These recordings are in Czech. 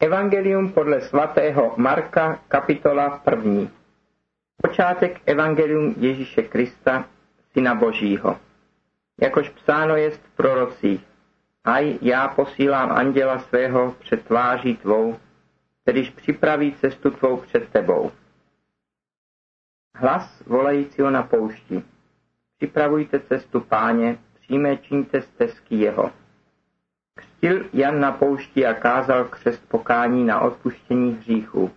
Evangelium podle svatého Marka, kapitola 1. Počátek Evangelium Ježíše Krista, Syna Božího. Jakož psáno jest v prorocích, aj já posílám anděla svého před tváří tvou, kterýž připraví cestu tvou před tebou. Hlas volajícího na poušti. Připravujte cestu páně, přijmé čiňte stezky jeho Křtil Jan na poušti a kázal křest pokání na odpuštění hříchů.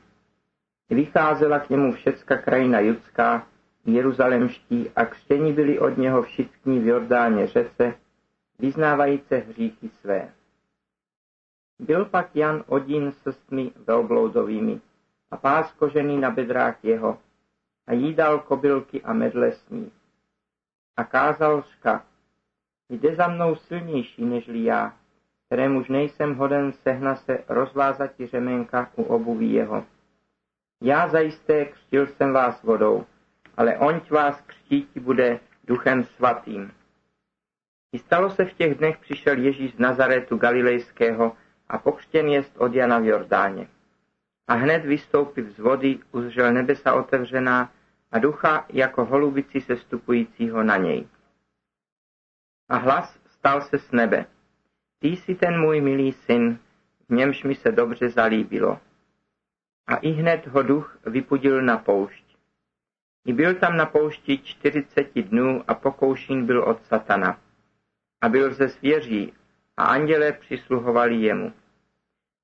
Vycházela k němu všecka krajina judská, jeruzalemští a křtění byli od něho všichni v Jordáně řece, vyznávajíce hříchy své. Byl pak Jan odín s stmi velbloudovými a pás kožený na bedrách jeho a jídal kobylky a medle s ní. A kázal řka, jde za mnou silnější nežli já, kterémuž nejsem hoden sehna se rozvázati řemenka u obuví jeho. Já zajisté křtil jsem vás vodou, ale onť vás křtíti bude duchem svatým. I stalo se v těch dnech přišel Ježíš z Nazaretu Galilejského a pokřtěn jest od Jana v Jordáně. A hned vystoupив z vody, uzřel nebesa otevřená a ducha jako holubici sestupujícího na něj. A hlas stal se z nebe. Ty jsi ten můj milý syn, v němž mi se dobře zalíbilo. A i hned ho duch vypudil na poušť. I byl tam na poušti čtyřiceti dnů a pokoušen byl od satana. A byl ze svěří a andělé přisluhovali jemu.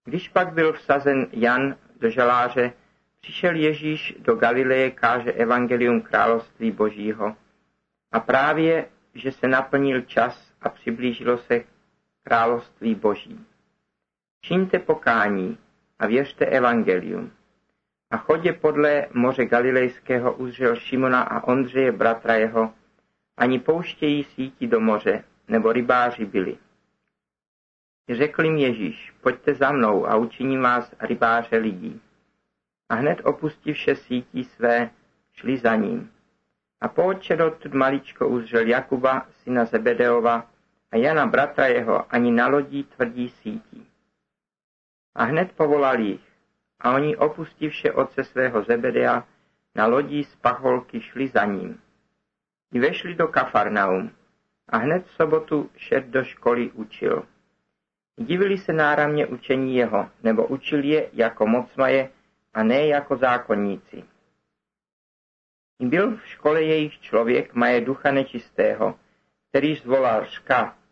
Když pak byl vsazen Jan do žaláře, přišel Ježíš do Galileje, káže evangelium království božího. A právě, že se naplnil čas a přiblížilo se království boží. Čiňte pokání a věřte evangelium. A chodě podle moře Galilejského uzřel Šimona a Ondřeje bratra jeho, ani pouštějí síti do moře, nebo rybáři byli. Řekl jim Ježíš, pojďte za mnou a učiním vás rybáře lidí. A hned opustivše sítí své, šli za ním. A po odtud maličko uzřel Jakuba, syna Zebedeova, a Jana bratra jeho ani na lodí tvrdí sítí. A hned povolal jich, a oni opustivše otce svého Zebedea, na lodí z pacholky šli za ním. I vešli do Kafarnaum a hned v sobotu šet do školy učil. Divili se náramně učení jeho, nebo učil je jako mocmaje a ne jako zákonníci. I byl v škole jejich člověk, maje ducha nečistého, který zvolal ška,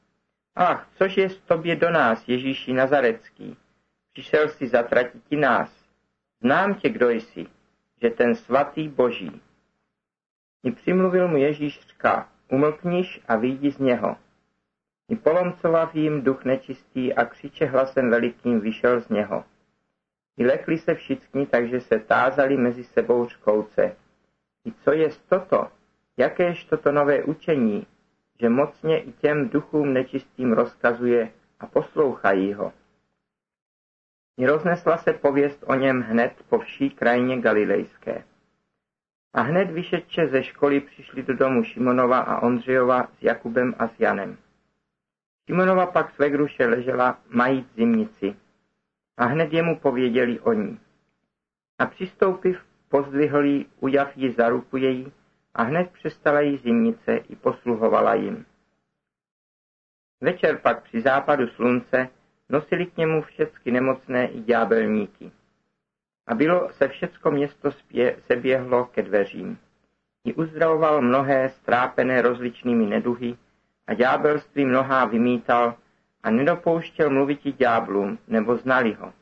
Ach, což je tobě do nás, Ježíši Nazarecký? Přišel si zatratiti nás. Znám tě, kdo jsi, že ten svatý boží. I přimluvil mu Ježíš říká, umlkniš a výjdi z něho. I polomcovav jim duch nečistý a křiče hlasem velikým vyšel z něho. I lekli se všichni, takže se tázali mezi sebou řkouce. I co je toto? Jakéž toto nové učení? Že mocně i těm duchům nečistým rozkazuje a poslouchají ho. I roznesla se pověst o něm hned po vší krajině galilejské. A hned vyšetče ze školy přišli do domu Šimonova a Ondřejova s Jakubem a s Janem. Šimonova pak své gruše ležela majíc zimnici a hned jemu pověděli o ní. A přistoupiv, pozdvihl jí, ujav ji za ruku její a hned přestala jí zimnice i posluhovala jim. Večer pak při západu slunce nosili k němu všecky nemocné i ďábelníky. A bylo se všecko město spě, se běhlo ke dveřím. I uzdravoval mnohé strápené rozličnými neduhy a ďábelství mnohá vymítal a nedopouštěl mluviti ďáblům, nebo znali ho.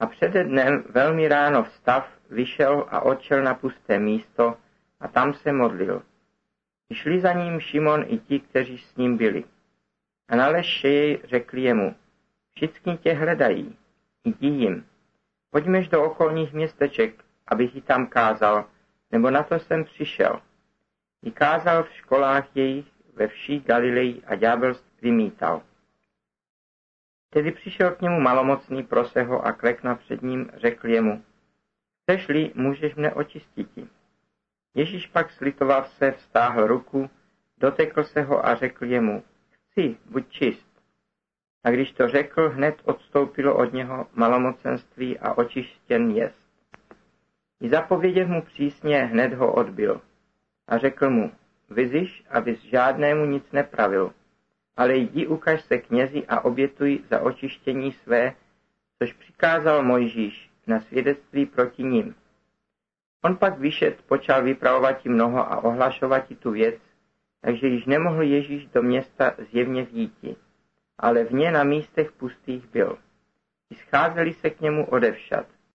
A přede dnem velmi ráno vstav, vyšel a odšel na pusté místo, a tam se modlil. Šli za ním Šimon i ti, kteří s ním byli. A na jej řekli jemu, všichni tě hledají, jdi jim. Pojďmeš do okolních městeček, abych ji tam kázal, nebo na to jsem přišel. I kázal v školách jejich ve vší Galileji a ďábelství vymítal. Tedy přišel k němu malomocný proseho a klekna před ním, řekl jemu, chceš-li, můžeš mne očistiti. Ježíš pak slitoval se, vztáhl ruku, dotekl se ho a řekl jemu, chci, buď čist. A když to řekl, hned odstoupilo od něho malomocenství a očištěn jest. I zapověděv mu přísně, hned ho odbil. A řekl mu, vyziš, abys žádnému nic nepravil, ale jdi ukaž se knězi a obětuj za očištění své, což přikázal Mojžíš na svědectví proti ním. On pak vyšet, počal vypravovat mnoho a ohlašovat tu věc, takže již nemohl Ježíš do města zjevně vjíti, ale v ně na místech pustých byl. I scházeli se k němu odevšad,